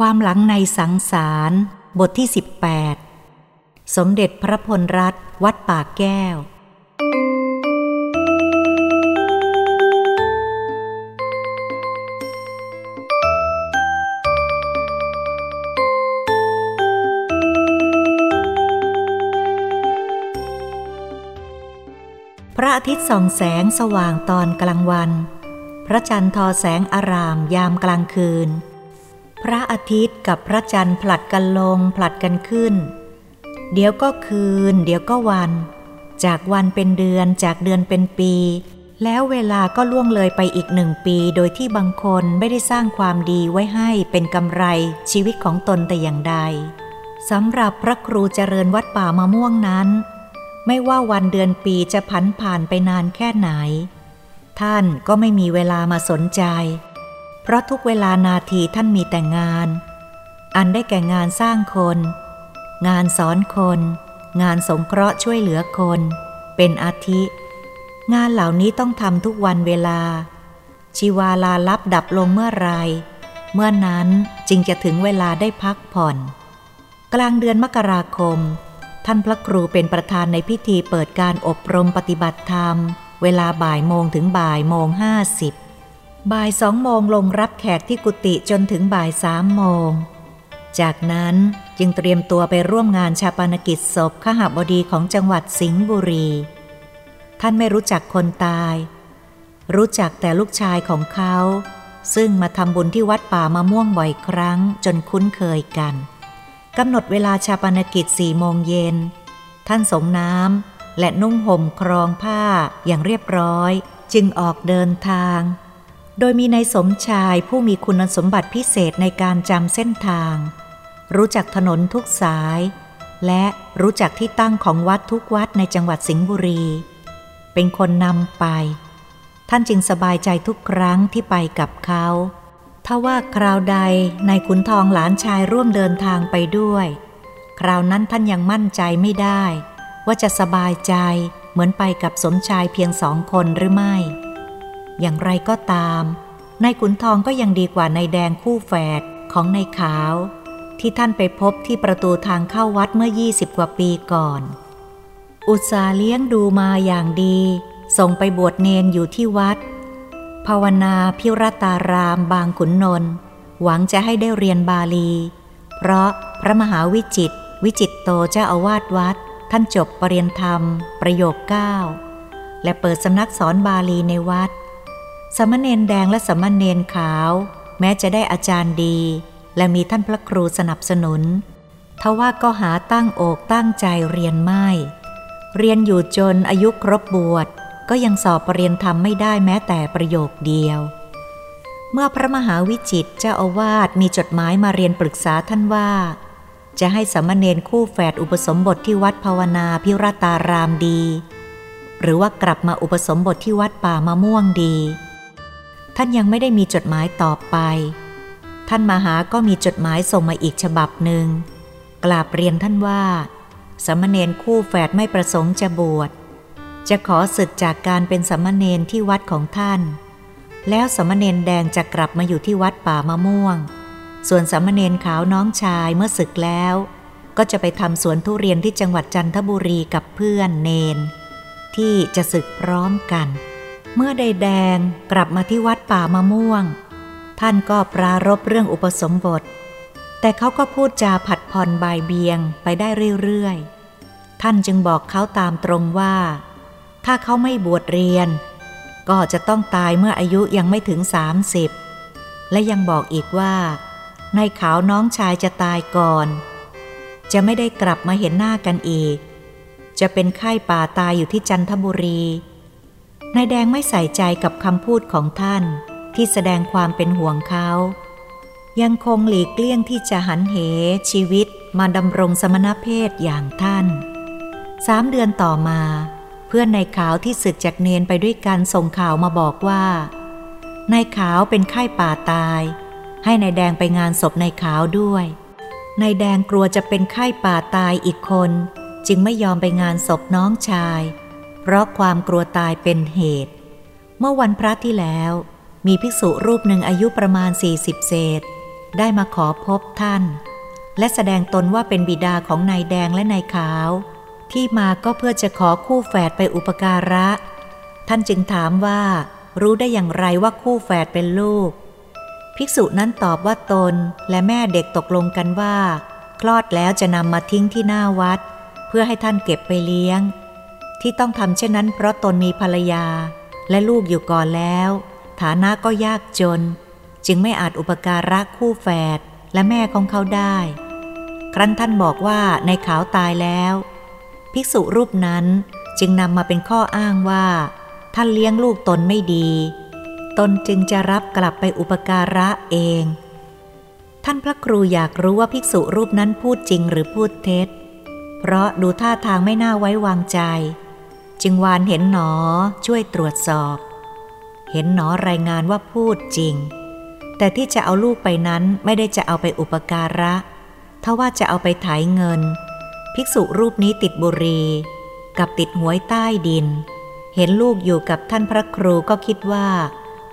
ความหลังในสังสาร บทที่ 18 สมเด็จพระพลรัตน์วัดป่าแก้ว พระอาทิตย์ส่องแสงสว่างตอนกลางวัน พระจันทร์ทอแสงอารามยามกลางคืน พระอาทิตย์กับพระจันทร์ผลัดกันลงผลัดกันขึ้น เดี๋ยวก็คืน เดี๋ยวก็วัน จากวันเป็นเดือนจากเดือนเป็นปี แล้วเวลาก็ล่วงเลยไปอีกหนึ่งปี โดยที่บางคนไม่ได้สร้างความดีไว้ให้เป็นกำไรชีวิตของตนแต่อย่างใดสำหรับพระครูเจริญวัดป่ามะม่วงนั้น ไม่ว่าวันเดือนปีจะผันผ่านไปนานแค่ไหน ท่านก็ไม่มีเวลามาสนใจ เพราะทุกเวลานาทีท่านมีแต่งาน อันได้แก่งานสร้างคน งานสอนคน งานสงเคราะห์ช่วยเหลือคน เป็นอาทิ งานเหล่านี้ต้องทำทุกวันเวลา ชีวาลาลับดับลงเมื่อไร เมื่อนั้นจึงจะถึงเวลาได้พักผ่อน กลางเดือนมกราคม ท่านพระครูเป็นประธานในพิธีเปิดการอบรมปฏิบัติธรรม เวลาบ่ายโมงถึงบ่ายโมงห้าสิบ บ่ายสองโมงลงรับแขกที่กุฏิจนถึงบ่ายสามโมง จากนั้นจึงเตรียมตัวไปร่วมงานชาปนกิจศพขหบดีของจังหวัดสิงห์บุรี ท่านไม่รู้จักคนตาย รู้จักแต่ลูกชายของเขา ซึ่งมาทำบุญที่วัดป่ามะม่วงบ่อยครั้งจนคุ้นเคยกันกำหนดเวลาชาปนกิจสี่โมงเย็น ท่านสงน้ำและนุ่งห่มครองผ้าอย่างเรียบร้อย จึงออกเดินทาง โดยมีนายสมชายผู้มีคุณสมบัติพิเศษในการจำเส้นทาง รู้จักถนนทุกสาย และรู้จักที่ตั้งของวัดทุกวัดในจังหวัดสิงห์บุรี เป็นคนนำไป ท่านจึงสบายใจทุกครั้งที่ไปกับเขาถ้าว่าคราวใดนายขุนทองหลานชายร่วมเดินทางไปด้วย คราวนั้นท่านยังมั่นใจไม่ได้ ว่าจะสบายใจเหมือนไปกับสมชายเพียงสองคนหรือไม่ อย่างไรก็ตามนายขุนทองก็ยังดีกว่านายแดงคู่แฝดของนายขาว ที่ท่านไปพบที่ประตูทางเข้าวัดเมื่อ 20 กว่าปีก่อน อุตสาเลี้ยงดูมาอย่างดี ส่งไปบวชเนนอยู่ที่วัด ภาวนาพิรตารามบางขุนนนหวังจะให้ได้เรียนบาลี เพราะพระมหาวิจิต วิจิตโตเจ้าอาวาสวัด ท่านจบปรริญญาธรรม ประโยคเก้าและเปิดสำนักสอนบาลีในวัด สมณเณรแดงและสมณเณรขาว แม้จะได้อาจารย์ดี และมีท่านพระครูสนับสนุนทว่าก็หาตั้งอกตั้งใจเรียนไม่ เรียนอยู่จนอายุครบบวชก็ยังสอบปรริญญาธรรมไม่ได้แม้แต่ประโยคเดียว เมื่อพระมหาวิจิตเจ้าอาวาสมีจดหมายมาเรียนปรึกษาท่านว่า จะให้สมณเณรคู่แฝดอุปสมบทที่วัดภาวนาพิรตารามดี หรือว่ากลับมาอุปสมบทที่วัดป่ามะม่วงดี ท่านยังไม่ได้มีจดหมายตอบไป ท่านมาหาก็มีจดหมายส่งมาอีกฉบับหนึ่ง กราบเรียนท่านว่า สมณเณรคู่แฝดไม่ประสงค์จะบวช จะขอศึกจากการเป็นสมณเณรที่วัดของท่าน แล้วสมณเณรแดงจะกลับมาอยู่ที่วัดป่ามะม่วง ส่วนสมณเณรขาวน้องชายเมื่อศึกแล้ว ก็จะไปทำสวนทุเรียนที่จังหวัดจันทบุรีกับเพื่อนเนน ที่จะศึกพร้อมกัน เมื่อได้แดงกลับมาที่วัดป่ามะม่วง ท่านก็ปรารบเรื่องอุปสมบท แต่เขาก็พูดจาผัดผ่อนบายเบียงไปได้เรื่อยๆ ท่านจึงบอกเขาตามตรงว่า ถ้าเขาไม่บวชเรียน ก็จะต้องตายเมื่ออายุยังไม่ถึงสามสิบและยังบอกอีกว่าในขาวน้องชายจะตายก่อน จะไม่ได้กลับมาเห็นหน้ากันอีก จะเป็นไข้ป่าตายอยู่ที่จันทบุรี นายแดงไม่ใส่ใจกับคำพูดของท่านที่แสดงความเป็นห่วงเขา ยังคงหลีกเลี่ยงที่จะหันเหชีวิตมาดำรงสมณเพศอย่างท่านสามเดือนต่อมา เพื่อนนายขาวที่ศึกจากเนนไปด้วยกันส่งข่าวมาบอกว่านายขาวเป็นไข้ป่าตาย ให้นายแดงไปงานศพนายขาวด้วยนายแดงกลัวจะเป็นไข้ป่าตายอีกคน จึงไม่ยอมไปงานศพน้องชาย เพราะความกลัวตายเป็นเหตุ เมื่อวันพระที่แล้ว มีภิกษุรูปหนึ่งอายุประมาณ 40 เศษ ได้มาขอพบท่าน และแสดงตนว่าเป็นบิดาของนายแดงและนายขาว ที่มาก็เพื่อจะขอคู่แฝดไปอุปการะ ท่านจึงถามว่า รู้ได้อย่างไรว่าคู่แฝดเป็นลูก ภิกษุนั้นตอบว่าตนและแม่เด็กตกลงกันว่า คลอดแล้วจะนำมาทิ้งที่หน้าวัด เพื่อให้ท่านเก็บไปเลี้ยง ที่ต้องทำเช่นนั้นเพราะตนมีภรรยา และลูกอยู่ก่อนแล้ว ฐานะก็ยากจน จึงไม่อาจอุปการะคู่แฝดและแม่ของเขาได้ ครั้นท่านบอกว่าในขาวตายแล้ว ภิกษุรูปนั้นจึงนำมาเป็นข้ออ้างว่า ท่านเลี้ยงลูกตนไม่ดี ตนจึงจะรับกลับไปอุปการะเอง ท่านพระครูอยากรู้ว่าภิกษุรูปนั้นพูดจริงหรือพูดเท็จ เพราะดูท่าทางไม่น่าไว้วางใจ จึงวานเห็นหนอช่วยตรวจสอบ เห็นหนอรายงานว่าพูดจริง แต่ที่จะเอาลูกไปนั้นไม่ได้จะเอาไปอุปการะถ้าว่าจะเอาไปถ่ายเงิน ภิกษุรูปนี้ติดบุรี กับติดหวยใต้ดิน เห็นลูกอยู่กับท่านพระครูก็คิดว่า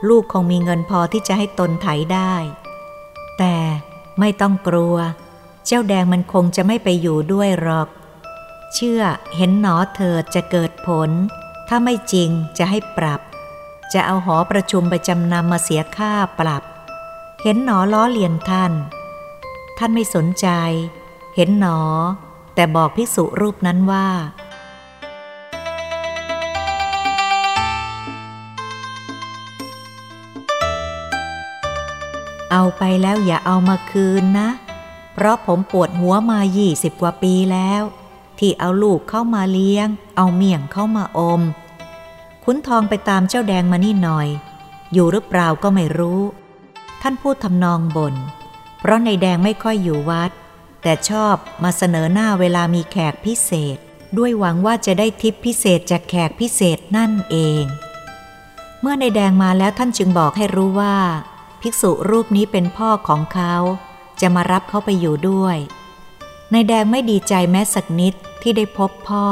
ลูกคงมีเงินพอที่จะให้ตนไถได้ แต่ไม่ต้องกลัว เจ้าแดงมันคงจะไม่ไปอยู่ด้วยหรอก เชื่อเห็นหนอเถิดจะเกิดผล ถ้าไม่จริงจะให้ปรับ จะเอาหอประชุมไปจำนำมาเสียค่าปรับ เห็นหนอล้อเลียนท่าน ท่านไม่สนใจ เห็นหนอ แต่บอกภิกษุรูปนั้นว่าเอาไปแล้วอย่าเอามาคืนนะ เพราะผมปวดหัวมายี่สิบกว่าปีแล้ว ที่เอาลูกเข้ามาเลี้ยง เอาเมี่ยงเข้ามาอม ขุนทองไปตามเจ้าแดงมานี่หน่อย อยู่หรือเปล่าก็ไม่รู้ ท่านพูดทำนองบนเพราะในแดงไม่ค่อยอยู่วัด แต่ชอบมาเสนอหน้าเวลามีแขกพิเศษ ด้วยหวังว่าจะได้ทิปพิเศษจากแขกพิเศษนั่นเอง เมื่อในแดงมาแล้วท่านจึงบอกให้รู้ว่า ภิกษุรูปนี้เป็นพ่อของเขา จะมารับเขาไปอยู่ด้วยในแดงไม่ดีใจแม้สักนิด ที่ได้พบพ่อ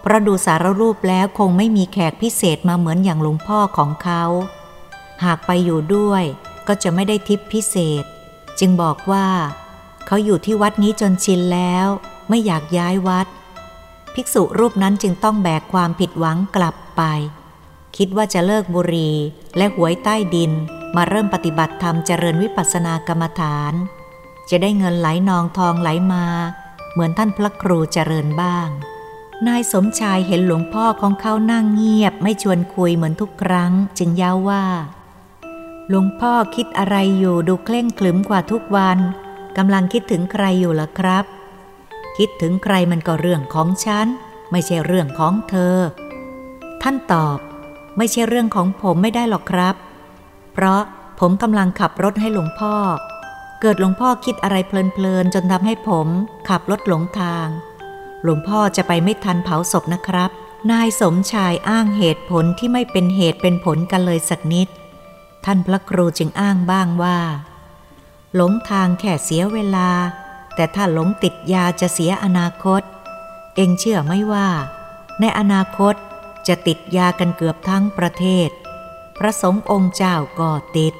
เพราะดูสารรูปแล้วคงไม่มีแขกพิเศษมาเหมือนอย่างหลวงพ่อของเขา หากไปอยู่ด้วยก็จะไม่ได้ทิปพิเศษ จึงบอกว่า เขาอยู่ที่วัดนี้จนชินแล้ว ไม่อยากย้ายวัด ภิกษุรูปนั้นจึงต้องแบกความผิดหวังกลับไป คิดว่าจะเลิกบุหรี่และหวยใต้ดินมาเริ่มปฏิบัติธรรมเจริญวิปัสสนากรรมฐาน จะได้เงินไหลนองทองไหลมา เหมือนท่านพระครูเจริญบ้าง นายสมชายเห็นหลวงพ่อของเขานั่งเงียบ ไม่ชวนคุยเหมือนทุกครั้ง จึงย้าว่า หลวงพ่อคิดอะไรอยู่ดูเคร่งคลึมกว่าทุกวันกำลังคิดถึงใครอยู่ล่ะครับ คิดถึงใครมันก็เรื่องของฉัน ไม่ใช่เรื่องของเธอ ท่านตอบ ไม่ใช่เรื่องของผมไม่ได้หรอกครับ เพราะผมกำลังขับรถให้หลวงพ่อ เกิดหลวงพ่อคิดอะไรเพลินๆจนทำให้ผมขับรถหลงทาง หลวงพ่อจะไปไม่ทันเผาศพนะครับ นายสมชายอ้างเหตุผลที่ไม่เป็นเหตุเป็นผลกันเลยสักนิด ท่านพระครูจึงอ้างบ้างว่า หลงทางแค่เสียเวลา แต่ถ้าหลงติดยาจะเสียอนาคต เองเชื่อไหมว่า ในอนาคตจะติดยากันเกือบทั้งประเทศ พระสงฆ์องค์เจ้าก็ติด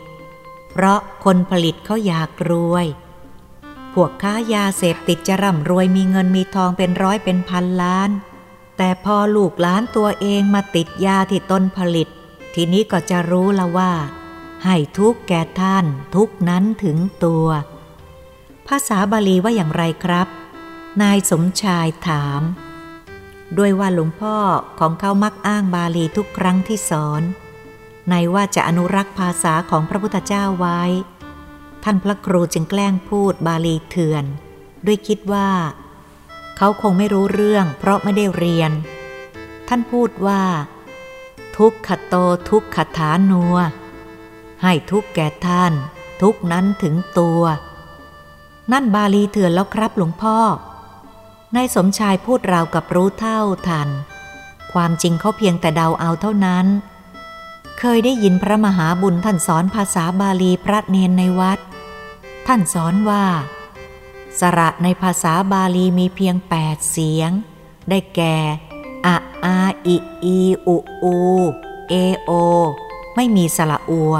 เพราะคนผลิตเขาอยากรวย พวกค้ายาเสพติดจะร่ำรวยมีเงินมีทองเป็นร้อยเป็นพันล้าน แต่พอลูกหลานตัวเองมาติดยาที่ต้นผลิต ทีนี้ก็จะรู้ละว่า ให้ทุกแก่ท่านทุกนั้นถึงตัว ภาษาบาลีว่าอย่างไรครับ นายสมชายถาม ด้วยว่าหลวงพ่อของเขามักอ้างบาลีทุกครั้งที่สอน ในว่าจะอนุรักษ์ภาษาของพระพุทธเจ้าไว้ ท่านพระครูจึงแกล้งพูดบาลีเถื่อน ด้วยคิดว่า เขาคงไม่รู้เรื่อง เพราะไม่ได้เรียน ท่านพูดว่า ทุกขโตทุกขฐานัว ให้ทุกแก่ท่าน ทุกนั้นถึงตัว นั่นบาลีเถื่อนแล้วครับหลวงพ่อนายสมชายพูดราวกับรู้เท่าทัน ความจริงเขาเพียงแต่เดาเอาเท่านั้น เคยได้ยินพระมหาบุญท่านสอนภาษาบาลีพระเนนในวัด ท่านสอนว่า สระในภาษาบาลีมีเพียงแปดเสียง ได้แก่อะอาอิอีอุอูเอโอ ไม่มีสระอัว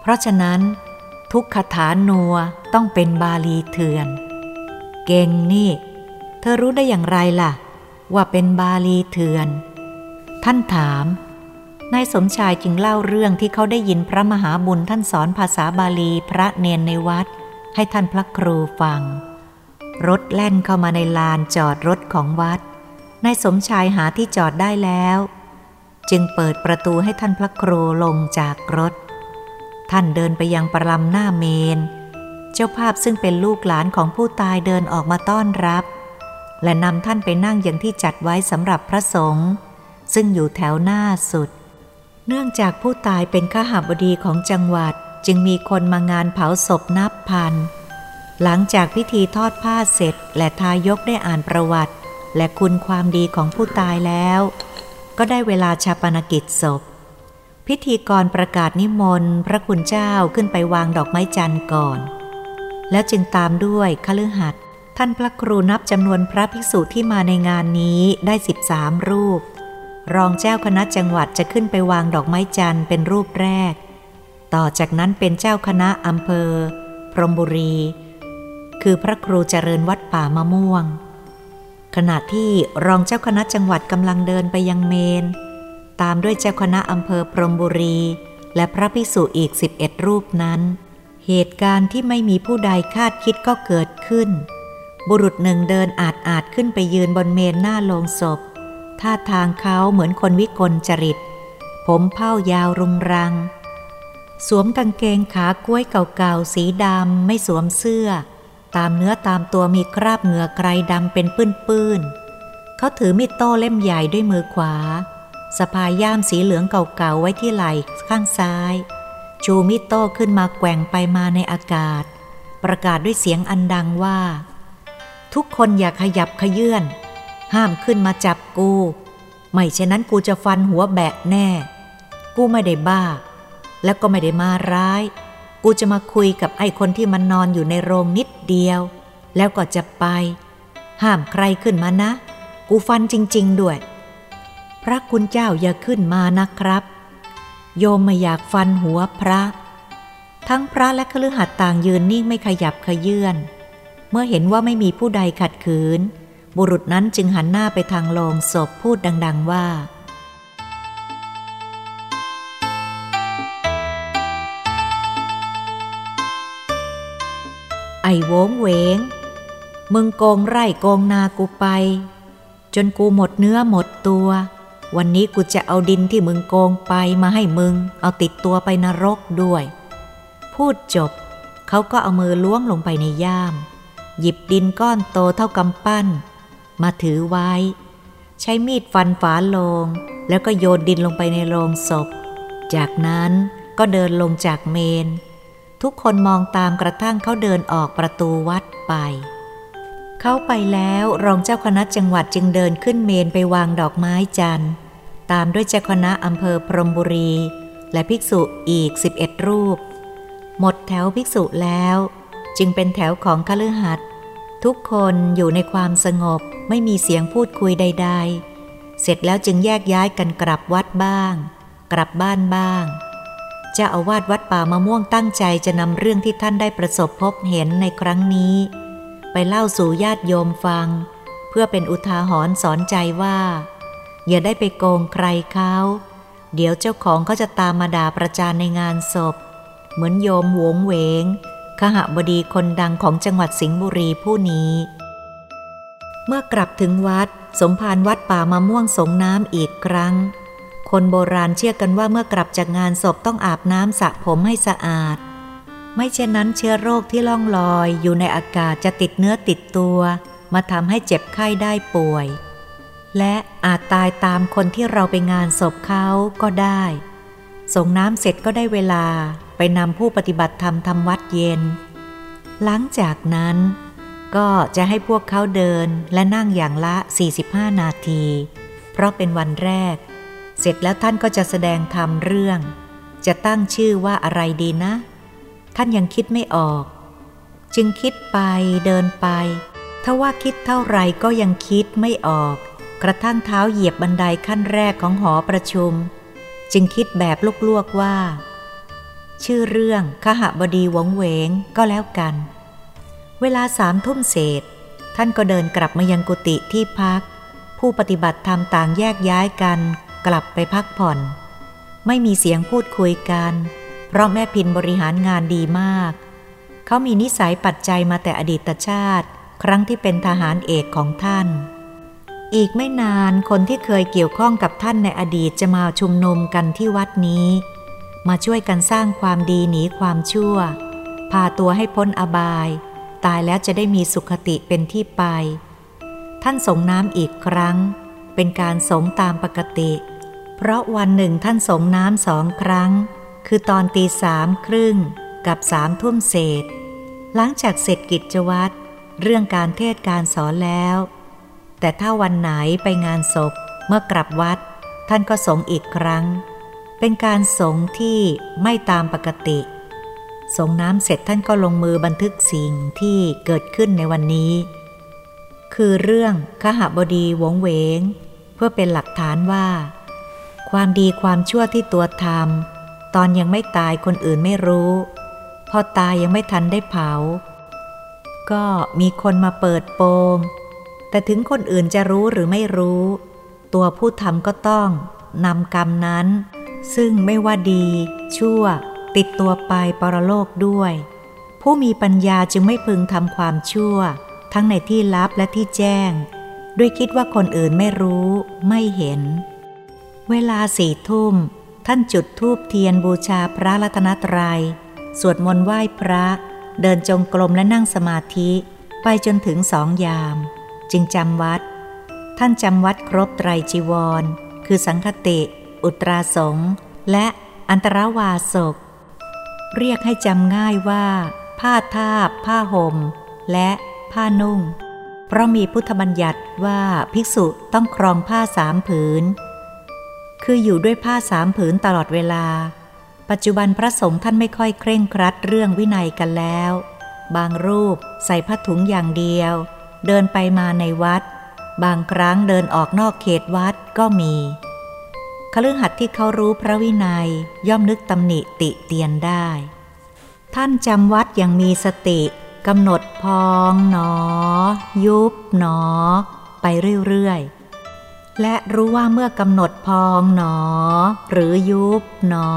เพราะฉะนั้น ทุกคาถานัวต้องเป็นบาลีเถื่อน เก่งนี่ เธอรู้ได้อย่างไรล่ะ ว่าเป็นบาลีเถื่อน ท่านถาม นายสมชายจึงเล่าเรื่องที่เขาได้ยินพระมหาบุญท่านสอนภาษาบาลีพระเนนในวัด ให้ท่านพระครูฟัง รถแล่นเข้ามาในลานจอดรถของวัดนายสมชายหาที่จอดได้แล้ว จึงเปิดประตูให้ท่านพระครูลงจากรถ ท่านเดินไปยังประลำหน้าเมน เจ้าภาพซึ่งเป็นลูกหลานของผู้ตายเดินออกมาต้อนรับ และนำท่านไปนั่งอย่างที่จัดไว้สำหรับพระสงฆ์ซึ่งอยู่แถวหน้าสุด เนื่องจากผู้ตายเป็นข้าหาบดีของจังหวัดจึงมีคนมางานเผาศพนับพัน หลังจากพิธีทอดผ้าเสร็จ และทายกได้อ่านประวัติ และคุณความดีของผู้ตายแล้ว ก็ได้เวลาชาปนกิจศพ พิธีกรประกาศนิมนต์ พระคุณเจ้าขึ้นไปวางดอกไม้จันทร์ก่อน แล้วจึงตามด้วยคฤหัสถ์ท่านพระครูนับจำนวนพระภิกษุที่มาในงานนี้ได้สิบสามรูป รองเจ้าคณะจังหวัดจะขึ้นไปวางดอกไม้จันทร์เป็นรูปแรก ต่อจากนั้นเป็นเจ้าคณะอำเภอ พรมบุรี คือพระครูเจริญวัดป่ามะม่วง ขณะที่รองเจ้าคณะจังหวัดกำลังเดินไปยังเมน ตามด้วยเจ้าคณะอำเภอพรมบุรี และพระภิกษุอีกสิบเอ็ดรูปนั้น เหตุการณ์ที่ไม่มีผู้ใดคาดคิดก็เกิดขึ้น บุรุษหนึ่งเดินอาจอาจขึ้นไปยืนบนเมนหน้าโลงศพ ท่าทางเขาเหมือนคนวิกลจริต ผมเผ้ายาวรุงรัง สวมกางเกงขากล้วยเก่าๆ สีดำไม่สวมเสื้อ ตามเนื้อตามตัวมีคราบเหงื่อไกรดำเป็นปื้นๆเขาถือมีดโต้เล่มใหญ่ด้วยมือขวาสะพายย่ามสีเหลืองเก่าๆ ไว้ที่ไหล่ข้างซ้ายชูมีดโต้ขึ้นมาแกว่งไปมาในอากาศ ประกาศด้วยเสียงอันดังว่า ทุกคนอย่าขยับขยื่น ห้ามขึ้นมาจับกู ไม่เช่นนั้นกูจะฟันหัวแบะแน่ กูไม่ได้บ้า แล้วก็ไม่ได้มาร้าย กูจะมาคุยกับไอ้คนที่มันนอนอยู่ในโรงนิดเดียว แล้วก็จะไป ห้ามใครขึ้นมานะ กูฟันจริง ๆ ด้วย พระคุณเจ้าอย่าขึ้นมานะครับ โยมไม่อยากฟันหัวพระ ทั้งพระและคฤหัสถ์ต่างยืนนิ่งไม่ขยับขยื่นเมื่อเห็นว่าไม่มีผู้ใดขัดขืน บุรุษนั้นจึงหันหน้าไปทางโลงศพพูดดัง ๆว่า ไอ้โวงเหวง มึงโกงไร่โกงนากูไป จนกูหมดเนื้อหมดตัว วันนี้กูจะเอาดินที่มึงโกงไปมาให้มึง เอาติดตัวไปนรกด้วย พูดจบ เขาก็เอามือล้วงลงไปในย่ามหยิบดินก้อนโตเท่ากำปั้น มาถือไว้ ใช้มีดฟันฝาโลง แล้วก็โยนดินลงไปในโลงศพ จากนั้นก็เดินลงจากเมน ทุกคนมองตามกระทั่งเขาเดินออกประตูวัดไป เขาไปแล้วรองเจ้าคณะจังหวัดจึงเดินขึ้นเมนไปวางดอกไม้จันทร์ ตามด้วยเจ้าคณะอำเภอพรมบุรี และภิกษุอีก 11 รูป หมดแถวภิกษุแล้ว จึงเป็นแถวของคฤหัสถ์ทุกคนอยู่ในความสงบ ไม่มีเสียงพูดคุยใด ๆ เสร็จแล้วจึงแยกย้ายกันกลับวัดบ้าง กลับบ้านบ้างเจ้าอาวาสวัดป่ามะม่วงตั้งใจจะนำเรื่องที่ท่านได้ประสบพบเห็นในครั้งนี้ ไปเล่าสู่ญาติโยมฟัง เพื่อเป็นอุทาหรณ์สอนใจว่า อย่าได้ไปโกงใครเขาเดี๋ยวเจ้าของเขาจะตามมาด่าประจานในงานศพ เหมือนโยมหวงเวงขหบดีคนดังของจังหวัดสิงห์บุรีผู้นี้ เมื่อกลับถึงวัด สมภารวัดป่ามะม่วงสงน้ำอีกครั้ง คนโบราณเชื่อกันว่าเมื่อกลับจากงานศพต้องอาบน้ำสระผมให้สะอาด ไม่เช่นนั้นเชื้อโรคที่ล่องลอยอยู่ในอากาศจะติดเนื้อติดตัว มาทำให้เจ็บไข้ได้ป่วย และอาจตายตามคนที่เราไปงานศพเขาก็ได้ส่งน้ำเสร็จก็ได้เวลาไปนำผู้ปฏิบัติธรรมทำวัดเย็น หลังจากนั้น ก็จะให้พวกเขาเดินและนั่งอย่างละ 45 นาที เพราะเป็นวันแรก เสร็จแล้วท่านก็จะแสดงธรรมเรื่อง จะตั้งชื่อว่าอะไรดีนะ ท่านยังคิดไม่ออก จึงคิดไปเดินไป ถ้าว่าคิดเท่าไรก็ยังคิดไม่ออก กระทั่งเท้าเหยียบบันไดขั้นแรกของหอประชุม จึงคิดแบบลวกๆว่า ชื่อเรื่องขหบดีวงเวงก็แล้วกัน เวลาสามทุ่มเศษ ท่านก็เดินกลับมายังกุฏิที่พัก ผู้ปฏิบัติธรรมต่างแยกย้ายกัน กลับไปพักผ่อน ไม่มีเสียงพูดคุยกัน เพราะแม่พินบริหารงานดีมาก เขามีนิสัยปัจจัยมาแต่อดีตชาติ ครั้งที่เป็นทหารเอกของท่าน อีกไม่นานคนที่เคยเกี่ยวข้องกับท่านในอดีตจะมาชุมนุมกันที่วัดนี้ มาช่วยกันสร้างความดีหนีความชั่ว พาตัวให้พ้นอบาย ตายแล้วจะได้มีสุขติเป็นที่ไป ท่านสงน้ำอีกครั้ง เป็นการสงตามปกติ เพราะวันหนึ่งท่านสงน้ำสองครั้ง คือตอนตีสามครึ่งกับสามทุ่มเศษ หลังจากเสร็จกิจวัตรเรื่องการเทศการสอนแล้ว แต่ถ้าวันไหนไปงานศพเมื่อกลับวัด ท่านก็สงอีกครั้ง เป็นการสงที่ไม่ตามปกติ ส่งน้ำเสร็จท่านก็ลงมือบันทึกสิ่งที่เกิดขึ้นในวันนี้ คือเรื่องขหบดีวงเวง เพื่อเป็นหลักฐานว่า ความดีความชั่วที่ตัวทำตอนยังไม่ตายคนอื่นไม่รู้ พอตายยังไม่ทันได้เผา ก็มีคนมาเปิดโปง แต่ถึงคนอื่นจะรู้หรือไม่รู้ ตัวผู้ทำก็ต้องนำกรรมนั้น ซึ่งไม่ว่าดี ชั่ว ติดตัวไปปรโลกด้วย ผู้มีปัญญาจึงไม่พึงทำความชั่ว ทั้งในที่ลับและที่แจ้ง ด้วยคิดว่าคนอื่นไม่รู้ไม่เห็น เวลาสี่ทุ่ม ท่านจุดธูปเทียนบูชาพระรัตนตรยัย สวดมนต์ไหว้พระ เดินจงกรมและนั่งสมาธิ ไปจนถึงสองยาม จึงจำวัด ท่านจำวัดครบไตรจีวร คือสังคติ อุตราสงและอันตรวาสก เรียกให้จำง่ายว่า ผ้าทาบ ผ้าห่ม และผ้านุ่ง เพราะมีพุทธบัญญัติว่าภิกษุต้องครองผ้าสามผืน คืออยู่ด้วยผ้าสามผืนตลอดเวลา ปัจจุบันพระสงฆ์ท่านไม่ค่อยเคร่งครัดเรื่องวินัยกันแล้ว บางรูปใส่ผ้าถุงอย่างเดียว เดินไปมาในวัด บางครั้งเดินออกนอกเขตวัดก็มี คฤหัสถ์ที่เขารู้พระวินัยย่อมนึกตำหนิติเตียนได้ ท่านจำวัดอย่างมีสติกำหนดพองหนอ ยุบหนอ ไปเรื่อยๆ และรู้ว่าเมื่อกำหนดพองหนอ หรือยุบหนอ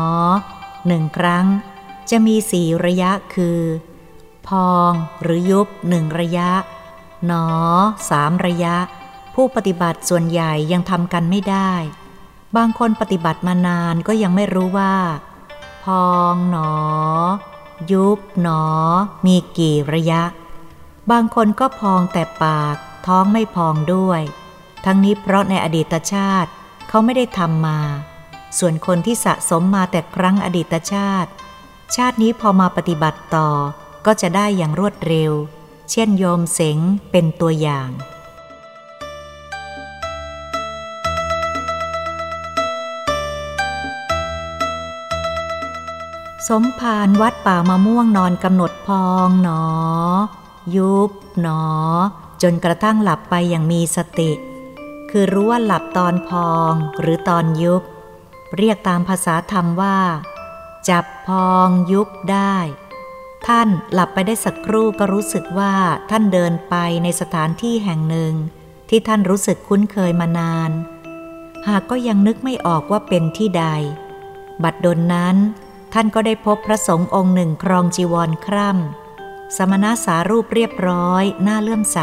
หนึ่งครั้ง จะมีสี่ระยะคือ พองหรือยุบหนึ่งระยะ หนอสามระยะ ผู้ปฏิบัติส่วนใหญ่ยังทำกันไม่ได้ บางคนปฏิบัติมานานก็ยังไม่รู้ว่า พองหนอ ยุบหนอ มีกี่ระยะ บางคนก็พองแต่ปาก ท้องไม่พองด้วย ทั้งนี้เพราะในอดีตชาติเขาไม่ได้ทำมา ส่วนคนที่สะสมมาแต่ครั้งอดีตชาติ ชาตินี้พอมาปฏิบัติต่อก็จะได้อย่างรวดเร็ว เช่นโยมเสงเป็นตัวอย่าง สมภารวัดป่ามะม่วงนอนกำหนดพองหนอ ยุบหนอ จนกระทั่งหลับไปอย่างมีสติ คือรู้ว่าหลับตอนพองหรือตอนยุบ เรียกตามภาษาธรรมว่า จับพองยุบได้ ท่านหลับไปได้สักครู่ก็รู้สึกว่าท่านเดินไปในสถานที่แห่งหนึ่ง ที่ท่านรู้สึกคุ้นเคยมานาน หากก็ยังนึกไม่ออกว่าเป็นที่ใด บัดดลนั้น ท่านก็ได้พบพระสงฆ์องค์หนึ่งครองจีวรคร่ำ สมณะสารูปเรียบร้อยหน้าเลื่อมใส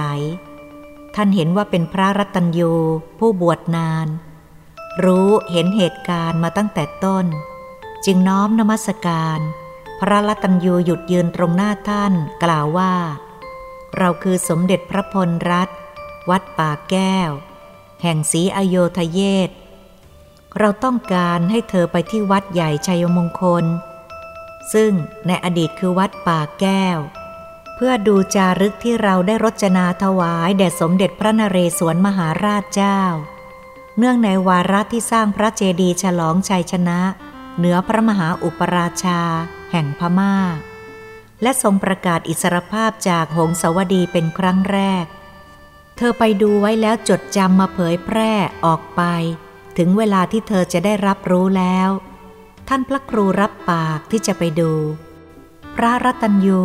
ท่านเห็นว่าเป็นพระรัตัญยูผู้บวชนาน รู้เห็นเหตุการณ์มาตั้งแต่ต้น จึงน้อมนมัสการ พระรัตัญยูหยุดยืนตรงหน้าท่านกล่าวว่า เราคือสมเด็จพระพลรัตวัดป่าแก้ว แห่งศรีอโยธเยศ เราต้องการให้เธอไปที่วัดใหญ่ชัยมงคล ซึ่งในอดีตคือวัดป่าแก้ว เพื่อดูจารึกที่เราได้รจนาถวายแด่สมเด็จพระนเรศวรมหาราชเจ้า เนื่องในวาระที่สร้างพระเจดีย์ฉลองชัยชนะ เหนือพระมหาอุปราชา แห่งพมา่า และทรงประกาศอิสรภาพจากหงสาวดีเป็นครั้งแรก เธอไปดูไว้แล้วจดจำมาเผยแพร่ออกไป ถึงเวลาที่เธอจะได้รับรู้แล้ว ท่านพระครูรับปากที่จะไปดู พระรัตนยู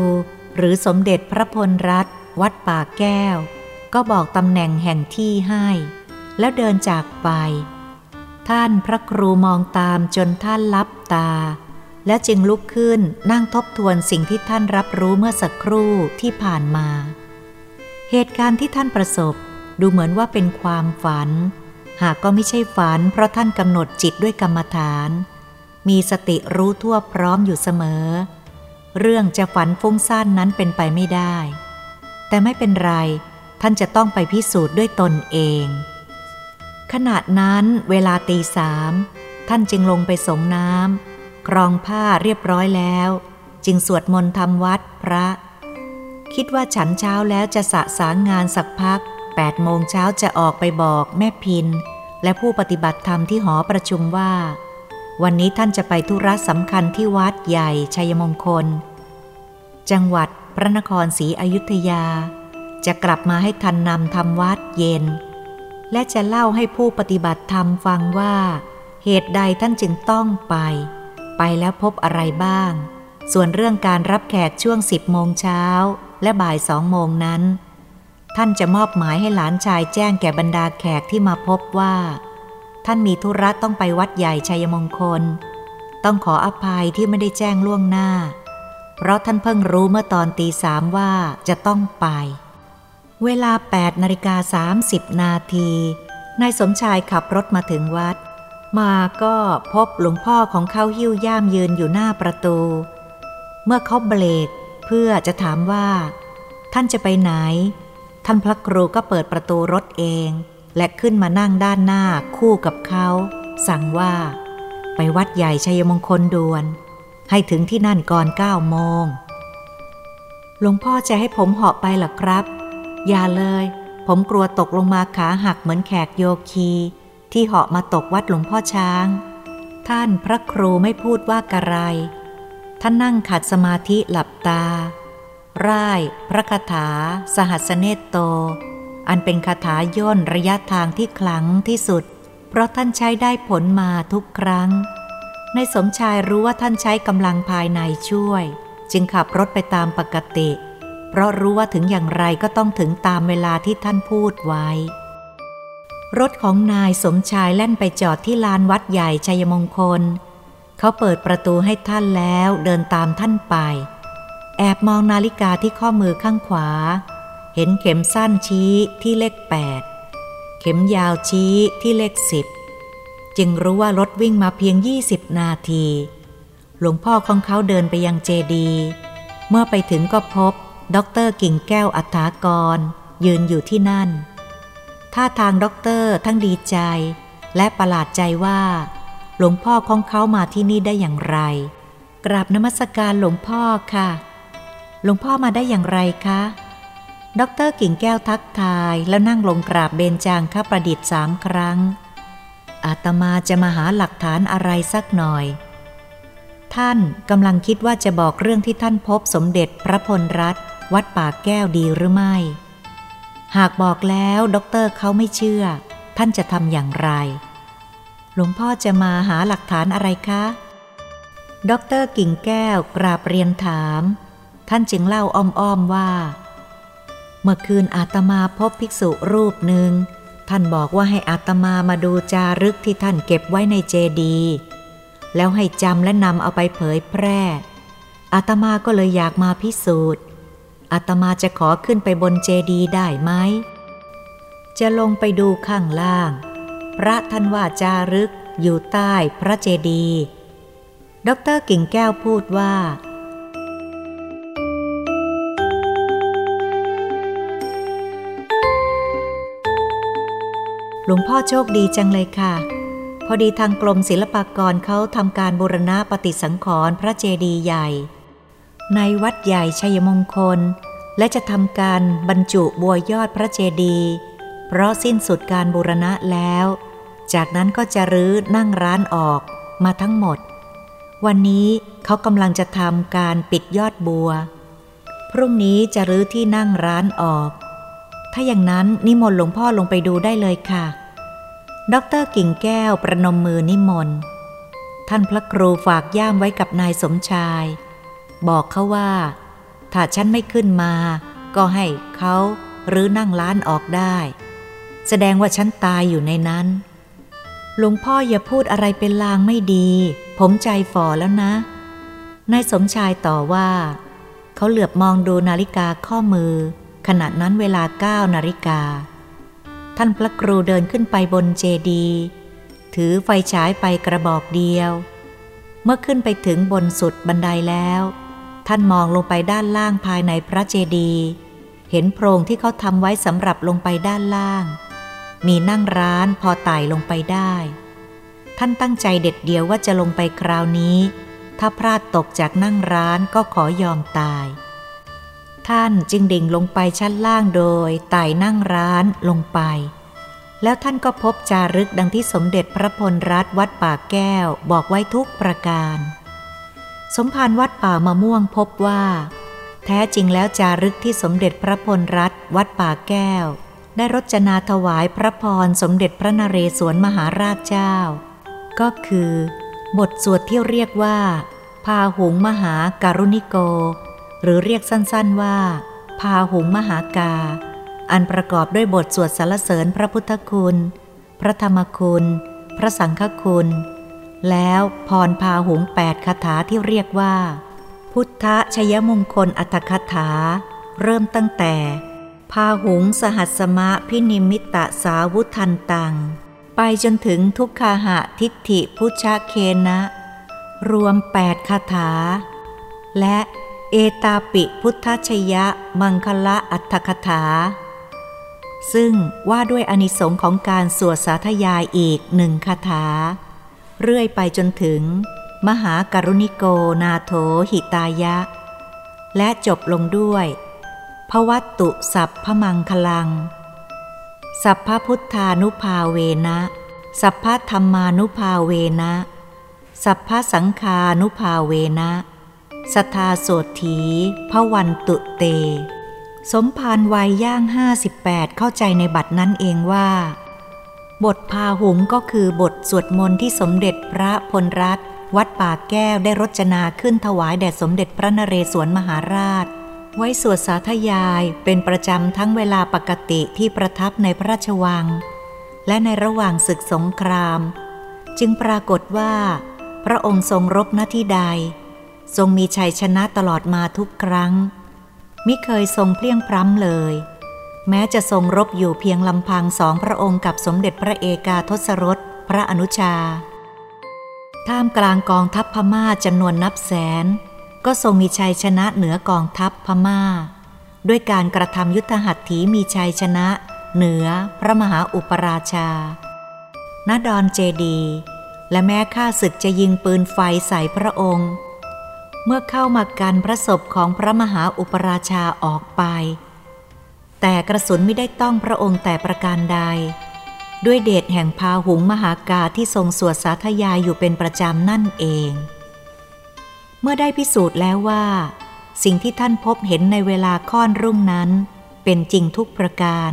หรือสมเด็จพระพลรัตวัดป่าแก้ว ก็บอกตำแหน่งแห่งที่ให้ แล้วเดินจากไป ท่านพระครูมองตามจนท่านลับตา และจึงลุกขึ้นนั่งทบทวนสิ่งที่ท่านรับรู้เมื่อสักครู่ที่ผ่านมา เหตุการณ์ที่ท่านประสบดูเหมือนว่าเป็นความฝัน หากก็ไม่ใช่ฝัน เพราะท่านกำหนดจิตด้วยกรรมฐาน มีสติรู้ทั่วพร้อมอยู่เสมอ เรื่องจะฝันฟุ้งซ่านนั้นเป็นไปไม่ได้ แต่ไม่เป็นไร ท่านจะต้องไปพิสูจน์ด้วยตนเอง ขณะนั้นเวลาตีสามท่านจึงลงไปสงน้ำครองผ้าเรียบร้อยแล้ว จึงสวดมนต์ทำวัดพระ คิดว่าฉันเช้าแล้วจะสะสางงานสักพัก 8โมงเช้าจะออกไปบอกแม่พิน และผู้ปฏิบัติธรรมที่หอประชุมว่า วันนี้ท่านจะไปธุระสำคัญที่วัดใหญ่ชัยมงคล จังหวัดพระนครศรีอยุธยา จะกลับมาให้ทันนำทำวัดเย็น และจะเล่าให้ผู้ปฏิบัติธรรมฟังว่า เหตุใดท่านจึงต้องไป ไปแล้วพบอะไรบ้าง ส่วนเรื่องการรับแขกช่วงสิบโมงเช้าและบ่ายสองโมงนั้น ท่านจะมอบหมายให้หลานชายแจ้งแก่บรรดาแขกที่มาพบว่า ท่านมีธุระต้องไปวัดใหญ่ชัยมงคล ต้องขออภัยที่ไม่ได้แจ้งล่วงหน้า เพราะท่านเพิ่งรู้เมื่อตอนตีสามว่าจะต้องไป เวลา8นาฬิกา30 นาทีนายสมชายขับรถมาถึงวัด มาก็พบหลวงพ่อของเขาหิ้วย่ามยืนอยู่หน้าประตู เมื่อเขาเบรกเพื่อจะถามว่า ท่านจะไปไหน ท่านพระครูก็เปิดประตูรถเอง และขึ้นมานั่งด้านหน้าคู่กับเขา สั่งว่า ไปวัดใหญ่ชัยมงคลด่วน ให้ถึงที่นั่นก่อนเก้าโมงหลวงพ่อจะให้ผมเหาะไปหรอครับ อย่าเลย ผมกลัวตกลงมาขาหักเหมือนแขกโยคี ที่เหาะมาตกวัดหลวงพ่อช้าง ท่านพระครูไม่พูดว่ากระไรท่านนั่งขัดสมาธิหลับตา ร่าย พระคาถา สหัสเนตโต อันเป็นคาถาย่นระยะทางที่คลังที่สุด เพราะท่านใช้ได้ผลมาทุกครั้ง ในสมชายรู้ว่าท่านใช้กำลังภายในช่วย จึงขับรถไปตามปกติ เพราะรู้ว่าถึงอย่างไรก็ต้องถึงตามเวลาที่ท่านพูดไว้ รถของนายสมชายแล่นไปจอดที่ลานวัดใหญ่ชัยมงคล เขาเปิดประตูให้ท่านแล้วเดินตามท่านไป แอบมองนาฬิกาที่ข้อมือข้างขวา เห็นเข็มสั้นชี้ที่เลขแปดเข็มยาวชี้ที่เลขสิบจึงรู้ว่ารถวิ่งมาเพียง20นาที หลวงพ่อของเขาเดินไปยังเจดีย์ เมื่อไปถึงก็พบด็อกเตอร์กิ่งแก้วอัฐากร ยืนอยู่ที่นั่น ท่าทางด็อกเตอร์ทั้งดีใจ และประหลาดใจว่า หลวงพ่อของเขามาที่นี่ได้อย่างไร กราบนมัสการหลวงพ่อค่ะ หลวงพ่อมาได้อย่างไรคะ ดรกิ่งแก้วทักทายแล้วนั่งลงกราบเบญจางข้าประดิษฐ์สามครั้ง อาตมาจะมาหาหลักฐานอะไรสักหน่อย ท่านกำลังคิดว่าจะบอกเรื่องที่ท่านพบสมเด็จพระพลรัตวัดป่าแก้วดีหรือไม่ หากบอกแล้วด็อกเตอร์เขาไม่เชื่อ ท่านจะทำอย่างไร หลวงพ่อจะมาหาหลักฐานอะไรคะด็อกเตอร์กิ่งแก้วกราบเรียนถาม ท่านจึงเล่าอ้อมๆว่า เมื่อคืนอาตมาพบภิกษุรูปหนึ่ง ท่านบอกว่าให้อาตมามาดูจารึกที่ท่านเก็บไว้ในเจดีย์แล้วให้จำและนำเอาไปเผยแพร่อาตมาก็เลยอยากมาพิสูจน์อาตมาจะขอขึ้นไปบนเจดีได้ไหม จะลงไปดูข้างล่าง พระท่านว่าจารึกอยู่ใต้พระเจดีดรกิ่งแก้วพูดว่า หลวงพ่อโชคดีจังเลยค่ะ พอดีทางกรมศิลปากรเขาทำการบูรณะปฏิสังขรณ์พระเจดีย์ใหญ่ ในวัดใหญ่ชัยมงคล และจะทำการบรรจุบัวยอดพระเจดีย์เพราะสิ้นสุดการบูรณะแล้ว จากนั้นก็จะรื้อนั่งร้านออกมาทั้งหมด วันนี้เขากำลังจะทำการปิดยอดบัว พรุ่งนี้จะรื้อที่นั่งร้านออก ถ้าอย่างนั้นนิมนต์หลวงพ่อลงไปดูได้เลยค่ะ ดรกิ่งแก้วประนมมือนิมนต์ ท่านพระครูฝากย่ามไว้กับนายสมชาย บอกเขาว่า ถ้าฉันไม่ขึ้นมา ก็ให้เขาหรือนั่งร้านออกได้ แสดงว่าฉันตายอยู่ในนั้น หลวงพ่ออย่าพูดอะไรเป็นลางไม่ดี ผมใจฝ่อแล้วนะ นายสมชายต่อว่า เขาเหลือบมองดูนาฬิกาข้อมือ ขณะนั้นเวลาเก้านาฬิกา ท่านพระครูเดินขึ้นไปบนเจดีถือไฟฉายไปกระบอกเดียว เมื่อขึ้นไปถึงบนสุดบันไดแล้ว ท่านมองลงไปด้านล่างภายในพระเจดีย์เห็นโพรงที่เขาทำไว้สำหรับลงไปด้านล่าง มีนั่งร้านพอไต่ลงไปได้ ท่านตั้งใจเด็ดเดียวว่าจะลงไปคราวนี้ ถ้าพลาดตกจากนั่งร้านก็ขอยอมตาย ท่านจึงดิ่งลงไปชั้นล่างโดยไต่นั่งร้านลงไป แล้วท่านก็พบจารึกดังที่สมเด็จพระพลรัตวัดป่าแก้วบอกไว้ทุกประการ สมภารวัดป่ามะม่วงพบว่า แท้จริงแล้วจารึกที่สมเด็จพระพลรัตวัดป่าแก้ว ได้รจนาถวายพระพรสมเด็จพระนเรศวรมหาราชเจ้า ก็คือบทสวดที่เรียกว่า พาหุงมหาการุณิโก หรือเรียกสั้นๆว่า พาหุงมหากา อันประกอบด้วยบทสวดสรรเสริญพระพุทธคุณ พระธรรมคุณ พระสังฆคุณ แล้วพรพาหุงแปดคาถาที่เรียกว่า พุทธชยมงคลอัตถคถา เริ่มตั้งแต่ พาหุงสหัสมะพินิมิตะสาวุทันตัง ไปจนถึงทุกขาหะทิฏฐิพุชะเคนะ รวมแปดคาถา และ เอตาปิพุทธชยะมังคละอัตถคถา ซึ่งว่าด้วยอนิสงค์ของการสวดสาธยายอีกหนึ่งคาถา เรื่อยไปจนถึง มหาการุณิโกนาโถหิตายะ และจบลงด้วยพวัตตุสัพพมังคลัง สัพพพุทธานุภาเวนะ สัพพธรรมานุภาเวนะ สัพพสังคานุภาเวนะ สัทาโสถีพระวันตุเต สมภารวัยย่างห้าสิบแปดเข้าใจในบัตรนั้นเองว่า บทพาหุงก็คือบทสวดมนต์ที่สมเด็จพระพลรัตวัดป่าแก้วได้รจนาขึ้นถวายแด่สมเด็จพระนเรศวรมหาราช ไว้สวดสาธยายเป็นประจำทั้งเวลาปกติที่ประทับในพระราชวัง และในระหว่างศึกสงคราม จึงปรากฏว่า พระองค์ทรงรบหน้าที่ใด ทรงมีชัยชนะตลอดมาทุกครั้ง มิเคยทรงเพลียงพร้ำเลย แม้จะทรงรบอยู่เพียงลำพังสองพระองค์กับสมเด็จพระเอกาทศรสพระอนุชา ท่ามกลางกองทัพพม่าจำนวนนับแสน ก็ทรงมีชัยชนะเหนือกองทัพพม่า ด้วยการกระทำยุทธหัตถีมีชัยชนะ เหนือพระมหาอุปราชา ณดอนเจดี และแม้ข้าศึกจะยิงปืนไฟใส่พระองค์ เมื่อเข้ามากันพระศพของพระมหาอุปราชาออกไป แต่กระสุนไม่ได้ต้องพระองค์แต่ประการใด ด้วยเดชแห่งพาหุงมหากาที่ทรงสวดสาธยายอยู่เป็นประจำนั่นเอง เมื่อได้พิสูจน์แล้วว่า สิ่งที่ท่านพบเห็นในเวลาค่อนรุ่งนั้น เป็นจริงทุกประการ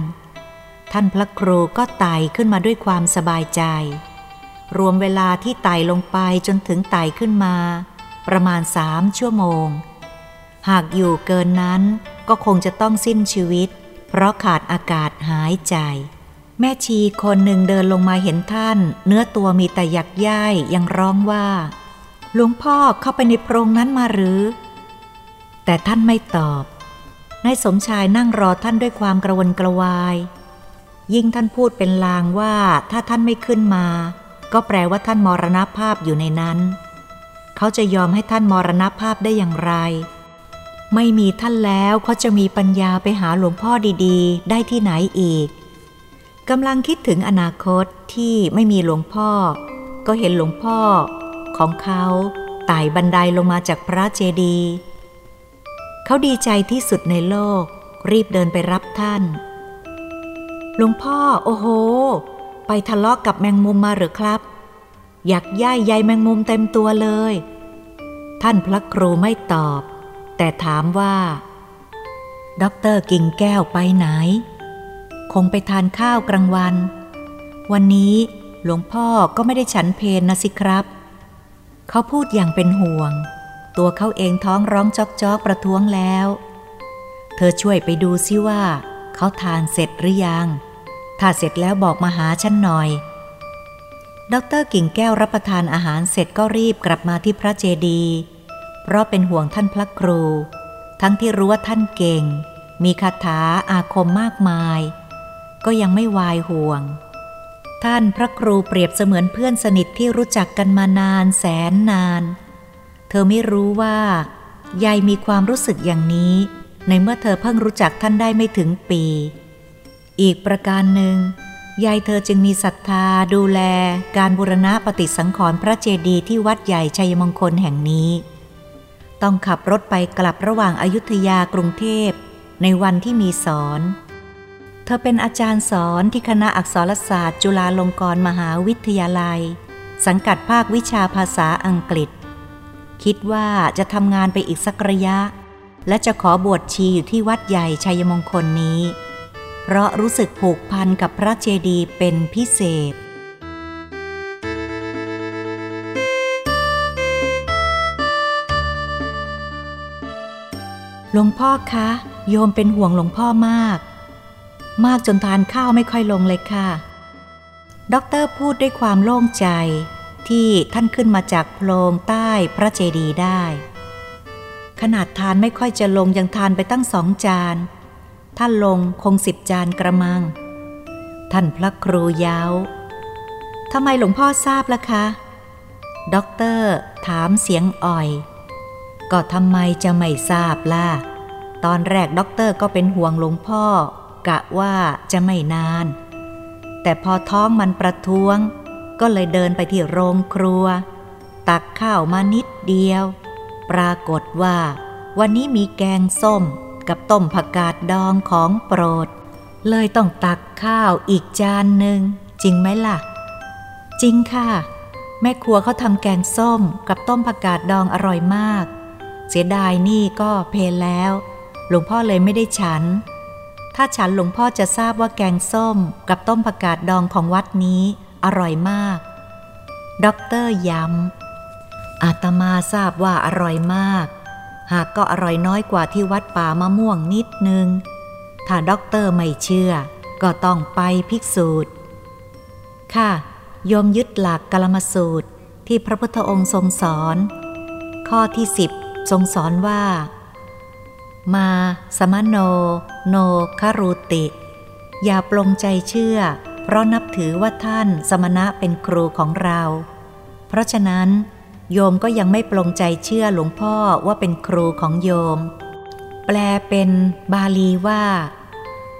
ท่านพระครูก็ไต่ขึ้นมาด้วยความสบายใจ รวมเวลาที่ไต่ลงไปจนถึงไต่ขึ้นมา ประมาณสามชั่วโมง หากอยู่เกินนั้นก็คงจะต้องสิ้นชีวิต เพราะขาดอากาศหายใจ แม่ชีคนหนึ่งเดินลงมาเห็นท่าน เนื้อตัวมีแต่หยักย่ายยังร้องว่าหลวงพ่อเข้าไปในโพรงนั้นมาหรือ แต่ท่านไม่ตอบนายสมชายนั่งรอท่านด้วยความกระวนกระวาย ยิ่งท่านพูดเป็นลางว่าถ้าท่านไม่ขึ้นมา ก็แปลว่าท่านมรณภาพอยู่ในนั้น เขาจะยอมให้ท่านมรณภาพได้อย่างไร ไม่มีท่านแล้วเขาจะมีปัญญาไปหาหลวงพ่อดีๆ ได้ที่ไหนอีกกำลังคิดถึงอนาคตที่ไม่มีหลวงพ่อ ก็เห็นหลวงพ่อ ของเขาไต่บันไดลงมาจากพระเจดีย์เขาดีใจที่สุดในโลก รีบเดินไปรับท่าน หลวงพ่อ โอ้โห ไปทะเลาะกกับแมงมุมมาหรือครับ อยากย่ายใยแมงมุมเต็มตัวเลย ท่านพระครูไม่ตอบ แต่ถามว่าด็อกเตอร์กิ่งแก้วไปไหน คงไปทานข้าวกลางวัน วันนี้หลวงพ่อก็ไม่ได้ฉันเพลน่ะสิครับ เขาพูดอย่างเป็นห่วง ตัวเขาเองท้องร้องจ๊อกจ๊อกประท้วงแล้ว เธอช่วยไปดูซิว่า เขาทานเสร็จหรือยัง ถ้าเสร็จแล้วบอกมาหาฉันหน่อย ดรกิ่งแก้วรับประทานอาหารเสร็จก็รีบกลับมาที่พระเจดีย์เพราะเป็นห่วงท่านพระครู ทั้งที่รู้ว่าท่านเก่ง มีคาถาอาคมมากมาย ก็ยังไม่วายห่วง ท่านพระครูเปรียบเสมือนเพื่อนสนิทที่รู้จักกันมานานแสนนาน เธอไม่รู้ว่ายายมีความรู้สึกอย่างนี้ ในเมื่อเธอเพิ่งรู้จักท่านได้ไม่ถึงปี อีกประการหนึ่ง ยายเธอจึงมีศรัทธาดูแลการบูรณะปฏิสังขรณ์พระเจดีย์ที่วัดใหญ่ชัยมงคลแห่งนี้ ต้องขับรถไปกลับระหว่างอายุทยากรุงเทพ ในวันที่มีสอน เธอเป็นอาจารย์สอนที่คณะอักษรศาสตร์ จุฬาลงกรณ์มหาวิทยาลัย สังกัดภาควิชาภาษาอังกฤษ คิดว่าจะทำงานไปอีกสักระยะ และจะขอบวชชีอยู่ที่วัดใหญ่ชัยมงคลนี้ เพราะรู้สึกผูกพันกับพระเจดีย์เป็นพิเศษ หลวงพ่อคะ โยมเป็นห่วงหลวงพ่อมาก มากจนทานข้าวไม่ค่อยลงเลยค่ะ ด็อกเตอร์พูดด้วยความโล่งใจที่ท่านขึ้นมาจากโพรงใต้พระเจดีย์ได้ ขนาดทานไม่ค่อยจะลงยังทานไปตั้งสองจาน ท่านลงคงสิบจานกระมัง ท่านพระครูเยาทำไมหลวงพ่อทราบล่ะคะด็อกเตอร์ถามเสียงอ่อย ก็ทำไมจะไม่ทราบล่ะ ตอนแรกด็อกเตอร์ก็เป็นห่วงหลวงพ่อ กะว่าจะไม่นาน แต่พอท้องมันประท้วง ก็เลยเดินไปที่โรงครัว ตักข้าวมานิดเดียว ปรากฏว่า วันนี้มีแกงส้ม กับต้มผักกาดดองของโปรด เลยต้องตักข้าวอีกจานหนึ่งจริงไหมล่ะ จริงค่ะ แม่ครัวเขาทำแกงส้มกับต้มผักกาดดองอร่อยมาก เสียดายนี่ก็เพลแล้ว หลวงพ่อเลยไม่ได้ฉัน ถ้าฉันหลวงพ่อจะทราบว่าแกงส้มกับต้มผักกาดดองของวัดนี้อร่อยมากด็อกเตอร์ย้ำอาตมาทราบว่าอร่อยมาก หากก็อร่อยน้อยกว่าที่วัดป่ามะม่วงนิดนึง ถ้าด็อกเตอร์ไม่เชื่อ ก็ต้องไปพิสูจน์ ค่ะ โยมยึดหลักกาลามสูตรที่พระพุทธองค์ทรงสอน ข้อที่สิบทรงสอนว่า มาสมโณ โนคารุติ อย่าปลงใจเชื่อ เพราะนับถือว่าท่านสมณะเป็นครูของเรา เพราะฉะนั้น โยมก็ยังไม่ปลงใจเชื่อหลวงพ่อว่าเป็นครูของโยม แปลเป็นบาลีว่า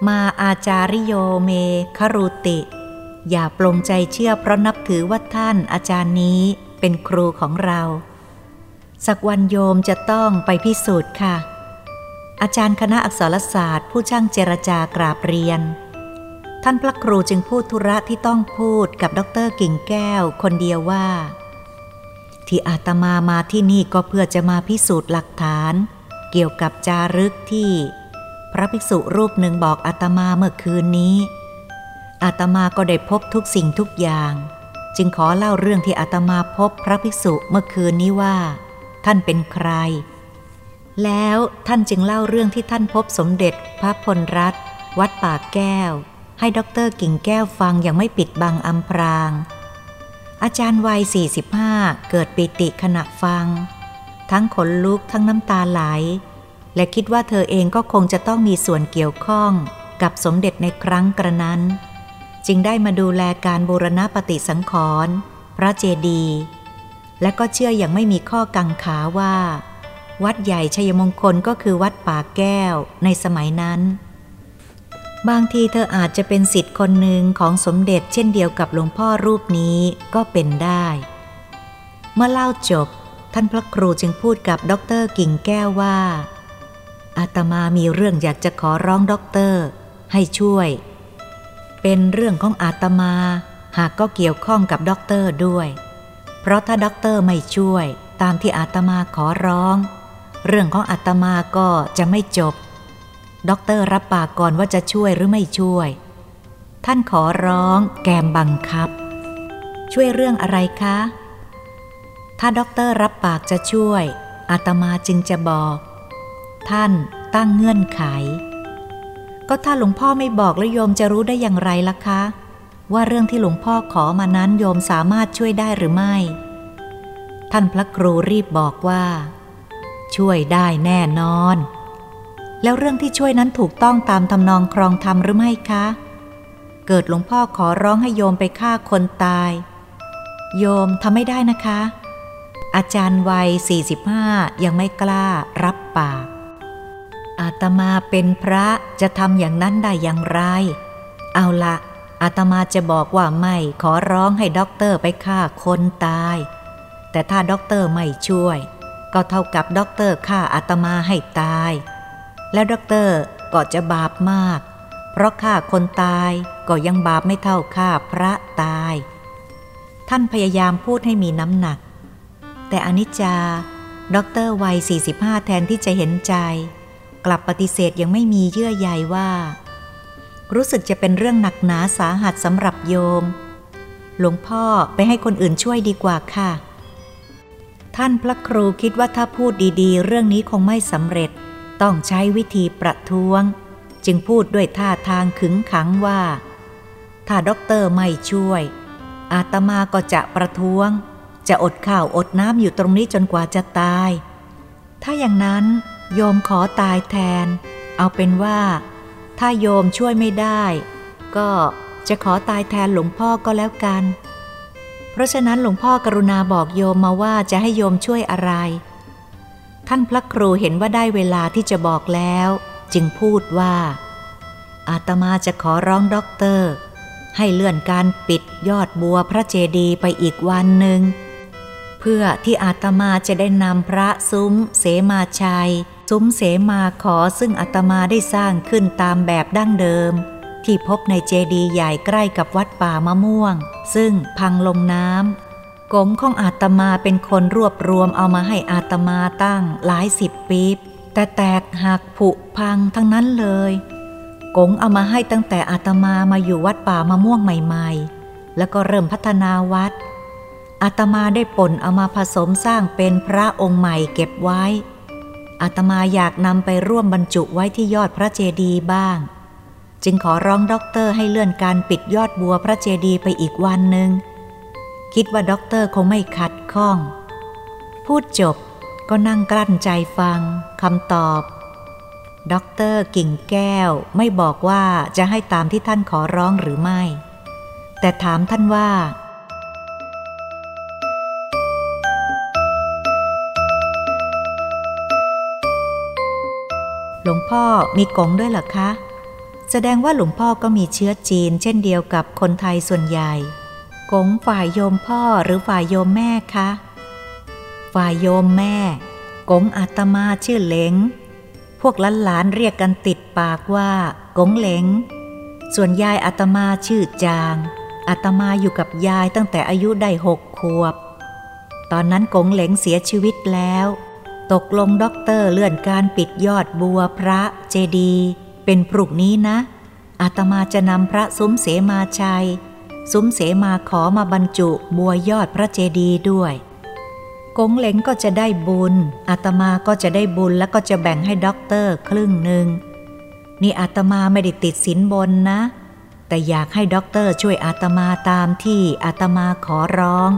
มาอาจาริโยเมคารุติ อย่าปลงใจเชื่อเพราะนับถือว่าท่านอาจารย์นี้เป็นครูของเรา สักวันโยมจะต้องไปพิสูจน์ค่ะ อาจารย์คณะอักษรศาสตร์ ผู้ช่างเจรจากราบเรียน ท่านพระครูจึงพูดธุระที่ต้องพูดกับดรกิ่งแก้ว คนเดียวว่า ที่อาตมามาที่นี่ก็เพื่อจะมาพิสูจน์หลักฐาน เกี่ยวกับจารึกที่ พระภิกษุรูปหนึ่งบอกอาตมาเมื่อคืนนี้ อาตมาก็ได้พบทุกสิ่งทุกอย่าง จึงขอเล่าเรื่องที่อาตมาพบพระภิกษุเมื่อคืนนี้ว่า ท่านเป็นใคร แล้วท่านจึงเล่าเรื่องที่ท่านพบสมเด็จพระพลรัตวัดป่าแก้ว ให้ด็อกเตอร์กิ่งแก้วฟังอย่างไม่ปิดบังอำพราง อาจารย์วัย 45 เกิดปีติขณะฟัง ทั้งขนลุกทั้งน้ำตาไหล และคิดว่าเธอเองก็คงจะต้องมีส่วนเกี่ยวข้องกับสมเด็จในครั้งกระนั้น จึงได้มาดูแลการบูรณะปฏิสังขรณ์พระเจดีย์และก็เชื่ออย่างไม่มีข้อกังขาว่า วัดใหญ่ชัยมงคลก็คือวัดป่าแก้วในสมัยนั้น บางทีเธออาจจะเป็นศิษย์คนหนึ่งของสมเด็จเช่นเดียวกับหลวงพ่อรูปนี้ก็เป็นได้ เมื่อเล่าจบ ท่านพระครูจึงพูดกับด็อกเตอร์กิ่งแก้วว่า อาตมามีเรื่องอยากจะขอร้องด็อกเตอร์ ให้ช่วย เป็นเรื่องของอาตมา หากก็เกี่ยวข้องกับด็อกเตอร์ด้วย เพราะถ้าด็อกเตอร์ไม่ช่วย ตามที่อาตมาขอร้อง เรื่องของอาตมาก็จะไม่จบ ด็อกเตอร์รับปากก่อนว่าจะช่วยหรือไม่ช่วย ท่านขอร้องแกมบังคับ ช่วยเรื่องอะไรคะ ถ้าด็อกเตอร์รับปากจะช่วยอาตมาจึงจะบอก ท่านตั้งเงื่อนไข ก็ถ้าหลวงพ่อไม่บอกแล้วโยมจะรู้ได้อย่างไรล่ะคะ ว่าเรื่องที่หลวงพ่อขอมานั้นโยมสามารถช่วยได้หรือไม่ ท่านพระครูรีบบอกว่า ช่วยได้แน่นอน แล้วเรื่องที่ช่วยนั้นถูกต้องตามทำนองครองธรรมหรือไม่คะ เกิดหลวงพ่อขอร้องให้โยมไปฆ่าคนตาย โยมทำไม่ได้นะคะ อาจารย์วัย 45 ยังไม่กล้ารับปาก อาตมาเป็นพระจะทำอย่างนั้นได้อย่างไร เอาละอาตมาจะบอกว่าไม่ขอร้องให้ด็อกเตอร์ไปฆ่าคนตาย แต่ถ้าด็อกเตอร์ไม่ช่วย ก็เท่ากับด็อกเตอร์ฆ่าอาตมาให้ตาย แล้วด็อกเตอร์ก็จะบาปมาก เพราะฆ่าคนตายก็ยังบาปไม่เท่าฆ่าพระตาย ท่านพยายามพูดให้มีน้ำหนัก แต่อนิจจาด็อกเตอร์วัย 45 แทนที่จะเห็นใจ กลับปฏิเสธยังไม่มีเยื่อใยว่า รู้สึกจะเป็นเรื่องหนักหนาสาหัสสำหรับโยม หลวงพ่อไปให้คนอื่นช่วยดีกว่าค่ะ ท่านพระครูคิดว่าถ้าพูดดีๆ เรื่องนี้คงไม่สำเร็จ ต้องใช้วิธีประท้วง จึงพูดด้วยท่าทางขึงขังว่า ถ้าด็อกเตอร์ไม่ช่วย อาตมาก็จะประท้วง จะอดข้าวอดน้ำอยู่ตรงนี้จนกว่าจะตาย ถ้าอย่างนั้นโยมขอตายแทน เอาเป็นว่า ถ้าโยมช่วยไม่ได้ ก็จะขอตายแทนหลวงพ่อก็แล้วกัน เพราะฉะนั้นหลวงพ่อกรุณาบอกโยมมาว่าจะให้โยมช่วยอะไร ท่านพระครูเห็นว่าได้เวลาที่จะบอกแล้ว จึงพูดว่า อาตมาจะขอร้องด็อกเตอร์ ให้เลื่อนการปิดยอดบัวพระเจดีย์ไปอีกวันหนึ่ง เพื่อที่อาตมาจะได้นำพระซุ้ม เสมาชัย ซุ้มเสมาขอซึ่งอาตมาได้สร้างขึ้นตามแบบดั้งเดิม ที่พบในเจดีย์ใหญ่ใกล้กับวัดป่ามะม่วง ซึ่งพังลงน้ำ กงของอาตมาเป็นคนรวบรวมเอามาให้อาตมาตั้งหลายสิบปีบแต่แตกหักผุพังทั้งนั้นเลย กงเอามาให้ตั้งแต่อาตมามาอยู่วัดป่ามะม่วงใหม่ ๆ แล้วก็เริ่มพัฒนาวัด อาตมาได้ป่นเอามาผสมสร้างเป็นพระองค์ใหม่เก็บไว้ อาตมาอยากนำไปร่วมบรรจุไว้ที่ยอดพระเจดีย์บ้าง จึงขอร้องด็อกเตอร์ให้เลื่อนการปิดยอดบัวพระเจดีย์ไปอีกวันหนึ่ง คิดว่าด็อกเตอร์คงไม่ขัดข้อง พูดจบก็นั่งกลั้นใจฟังคำตอบด็อกเตอร์กิ่งแก้วไม่บอกว่าจะให้ตามที่ท่านขอร้องหรือไม่ แต่ถามท่านว่า หลวงพ่อมีกงด้วยหรอคะ แสดงว่าหลวงพ่อก็มีเชื้อจีนเช่นเดียวกับคนไทยส่วนใหญ่ กงฝ่ายโยมพ่อหรือฝ่ายโยมแม่คะ ฝ่ายโยมแม่ กงอาตมาชื่อเหลง พวกหลานๆเรียกกันติดปากว่า กงเหลง ส่วนยายอาตมาชื่อจางอาตมาอยู่กับยายตั้งแต่อายุได้หกขวบ ตอนนั้นกงเหลงเสียชีวิตแล้ว ตกลงด็อกเตอร์เลื่อนการปิดยอดบัวพระเจดี เป็นพรุ่งนี้นะอาตมาจะนำพระซุ้มเสมาชัย ซุ้มเสมาขอมาบรรจุบัวยอดพระเจดีย์ด้วย กงเหลงก็จะได้บุญ อาตมาก็จะได้บุญแล้วก็จะแบ่งให้ด็อกเตอร์ครึ่งหนึ่ง นี่อาตมาไม่ได้ติดสินบนนะ แต่อยากให้ด็อกเตอร์ช่วยอาตมาตามที่อาตมาขอร้อง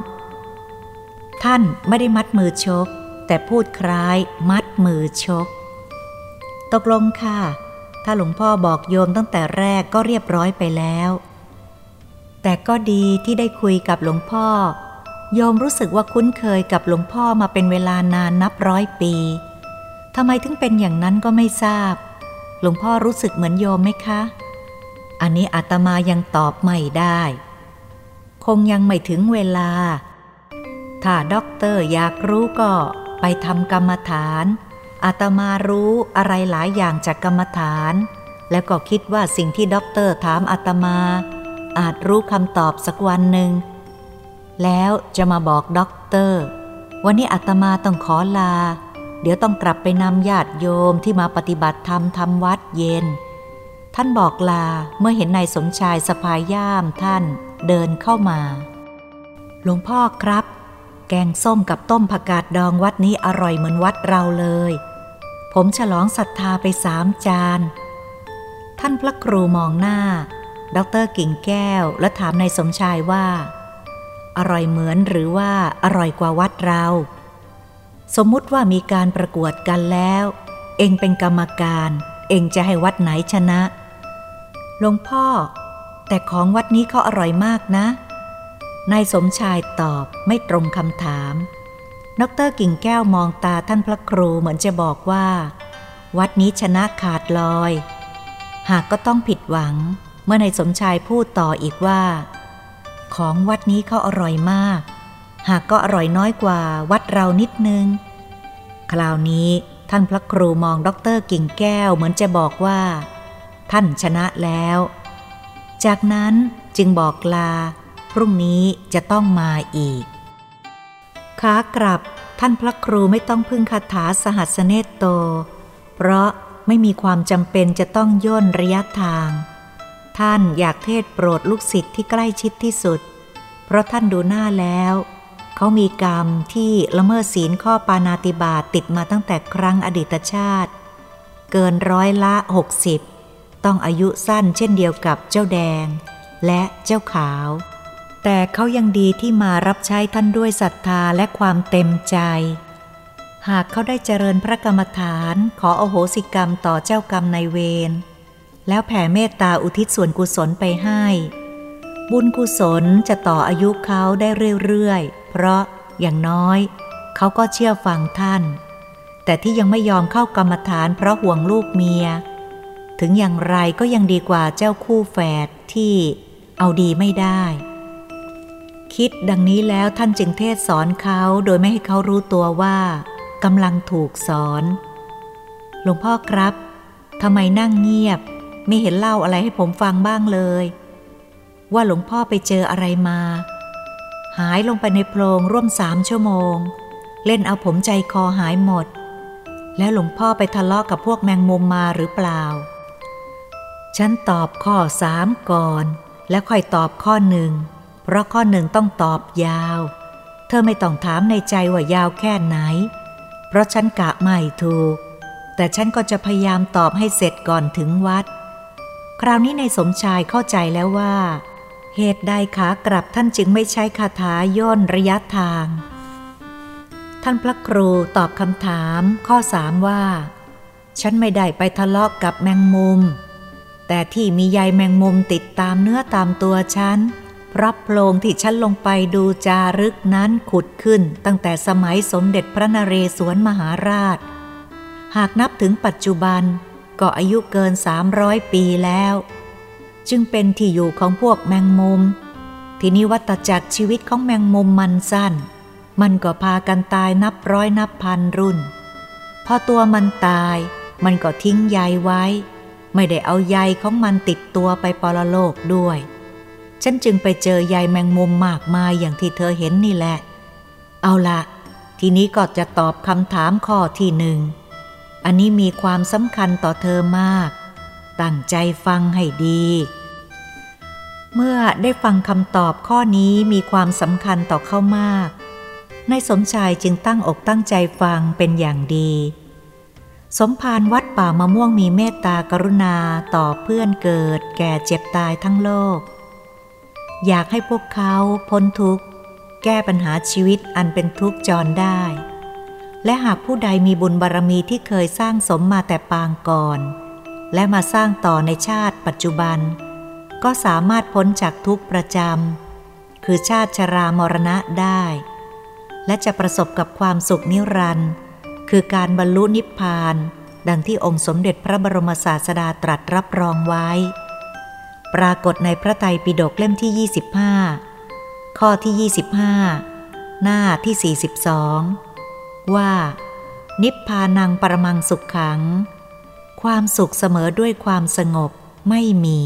ท่านไม่ได้มัดมือชก แต่พูดคล้ายมัดมือชก ตกลงค่ะ ถ้าหลวงพ่อบอกโยมตั้งแต่แรกก็เรียบร้อยไปแล้ว แต่ก็ดีที่ได้คุยกับหลวงพ่อ โยมรู้สึกว่าคุ้นเคยกับหลวงพ่อมาเป็นเวลานานนับร้อยปีทำไมถึงเป็นอย่างนั้นก็ไม่ทราบ หลวงพ่อรู้สึกเหมือนโยมไหมคะ อันนี้อาตมายังตอบไม่ได้ คงยังไม่ถึงเวลา ถ้าด็อกเตอร์อยากรู้ก็ไปทำกรรมฐานอาตมารู้อะไรหลายอย่างจากกรรมฐาน แล้วก็คิดว่าสิ่งที่ด็อกเตอร์ถามอาตมา อาจรู้คำตอบสักวันหนึ่ง แล้วจะมาบอกด็อกเตอร์ วันนี้อาตมาต้องขอลา เดี๋ยวต้องกลับไปนำญาติโยมที่มาปฏิบัติธรรมทำวัดเย็น ท่านบอกลาเมื่อเห็นนายสมชายสะพายย่ามท่านเดินเข้ามา หลวงพ่อครับ แกงส้มกับต้มผักกาดดองวัดนี้อร่อยเหมือนวัดเราเลย ผมฉลองศรัทธาไปสามจาน ท่านพระครูมองหน้า ดรกิ่งแก้วและถามนายสมชายว่า อร่อยเหมือนหรือว่าอร่อยกว่าวัดเรา สมมุติว่ามีการประกวดกันแล้ว เองเป็นกรรมการ เองจะให้วัดไหนชนะหลวงพ่อ แต่ของวัดนี้เขาอร่อยมากนะนายสมชายตอบไม่ตรงคำถามดรกิ่งแก้วมองตาท่านพระครูเหมือนจะบอกว่า วัดนี้ชนะขาดลอย หากก็ต้องผิดหวัง เมื่อนายสมชายพูดต่ออีกว่า ของวัดนี้เขาอร่อยมาก หากก็อร่อยน้อยกว่าวัดเรานิดนึง คราวนี้ท่านพระครูมองด็อกเตอร์กิ่งแก้วเหมือนจะบอกว่า ท่านชนะแล้ว จากนั้นจึงบอกลา พรุ่งนี้จะต้องมาอีกขากลับท่านพระครูไม่ต้องพึ่งคาถาสหัสเนตโต เพราะไม่มีความจำเป็นจะต้องย่นระยะทาง ท่านอยากเทศโปรดลูกศิษย์ที่ใกล้ชิดที่สุด เพราะท่านดูหน้าแล้ว เขามีกรรมที่ละเมิดศีลข้อปานาติบาตติดมาตั้งแต่ครั้งอดีตชาติ เกินร้อยละหกสิบต้องอายุสั้นเช่นเดียวกับเจ้าแดง และเจ้าขาว แต่เขายังดีที่มารับใช้ท่านด้วยศรัทธาและความเต็มใจ หากเขาได้เจริญพระกรรมฐานขออโหสิกรรมต่อเจ้ากรรมในเวร แล้วแผ่เมตตาอุทิศส่วนกุศลไปให้ บุญกุศลจะต่ออายุเขาได้เรื่อยๆ เพราะอย่างน้อย เขาก็เชื่อฟังท่าน แต่ที่ยังไม่ยอมเข้ากรรมฐานเพราะห่วงลูกเมีย ถึงอย่างไรก็ยังดีกว่าเจ้าคู่แฝดที่เอาดีไม่ได้ คิดดังนี้แล้วท่านจึงเทศสอนเขาโดยไม่ให้เขารู้ตัวว่ากำลังถูกสอน หลวงพ่อครับทำไมนั่งเงียบ ไม่เห็นเล่าอะไรให้ผมฟังบ้างเลย ว่าหลวงพ่อไปเจออะไรมา หายลงไปในโพรงร่วมสามชั่วโมง เล่นเอาผมใจคอหายหมด แล้วหลวงพ่อไปทะเลาะกับพวกแมงมุมมาหรือเปล่า ฉันตอบข้อสามก่อน แล้วค่อยตอบข้อหนึ่ง เพราะข้อหนึ่งต้องตอบยาว เธอไม่ต้องถามในใจว่ายาวแค่ไหน เพราะฉันกะไม่ถูก แต่ฉันก็จะพยายามตอบให้เสร็จก่อนถึงวัด คราวนี้ในสมชายเข้าใจแล้วว่า เหตุใดขากลับท่านจึงไม่ใช้คาถาย่นระยะทาง ท่านพระครูตอบคำถามข้อสามว่า ฉันไม่ได้ไปทะเลาะกกับแมงมุม แต่ที่มีใยแมงมุมติดตามเนื้อตามตัวฉันเพราะโพรงที่ฉันลงไปดูจารึกนั้นขุดขึ้นตั้งแต่สมัยสมเด็จพระนเรศวรมหาราช หากนับถึงปัจจุบัน ก็อายุเกินสามร้อยปีแล้ว จึงเป็นที่อยู่ของพวกแมงมุม ทีนี้วัตจักรชีวิตของแมงมุมมันสั้น มันก็พากันตายนับร้อยนับพันรุ่น พอตัวมันตายมันก็ทิ้งใยไว้ ไม่ได้เอาใยของมันติดตัวไปปรโลกด้วย ฉันจึงไปเจอใยแมงมุมมากมายอย่างที่เธอเห็นนี่แหละ เอาละทีนี้ก็จะตอบคำถามข้อที่หนึ่ง อันนี้มีความสำคัญต่อเธอมาก ตั้งใจฟังให้ดี เมื่อได้ฟังคำตอบข้อนี้มีความสำคัญต่อเขามาก นายสมชายจึงตั้งอกตั้งใจฟังเป็นอย่างดี สมภารวัดป่ามะม่วงมีเมตตากรุณาต่อเพื่อนเกิด แก่เจ็บตายทั้งโลก อยากให้พวกเขาพ้นทุกข์ แก้ปัญหาชีวิตอันเป็นทุกข์จรได้ และหากผู้ใดมีบุญบารรมีที่เคยสร้างสมมาแต่ปางก่อน และมาสร้างต่อในชาติปัจจุบัน ก็สามารถพ้นจากทุกประจำคือชาติชรามรณะได้ และจะประสบกับความสุขนิรันดร์คือการบรรลุนิพพาน ดังที่องค์สมเด็จพระบรมศาสดาตรัสรับรองไว้ ปรากฏในพระไตรปิฎกเล่มที่ 25 ข้อที่ 25 หน้าที่ 42 ว่า นิพพานังปรมังสุขขัง ความสุขเสมอด้วยความสงบไม่มี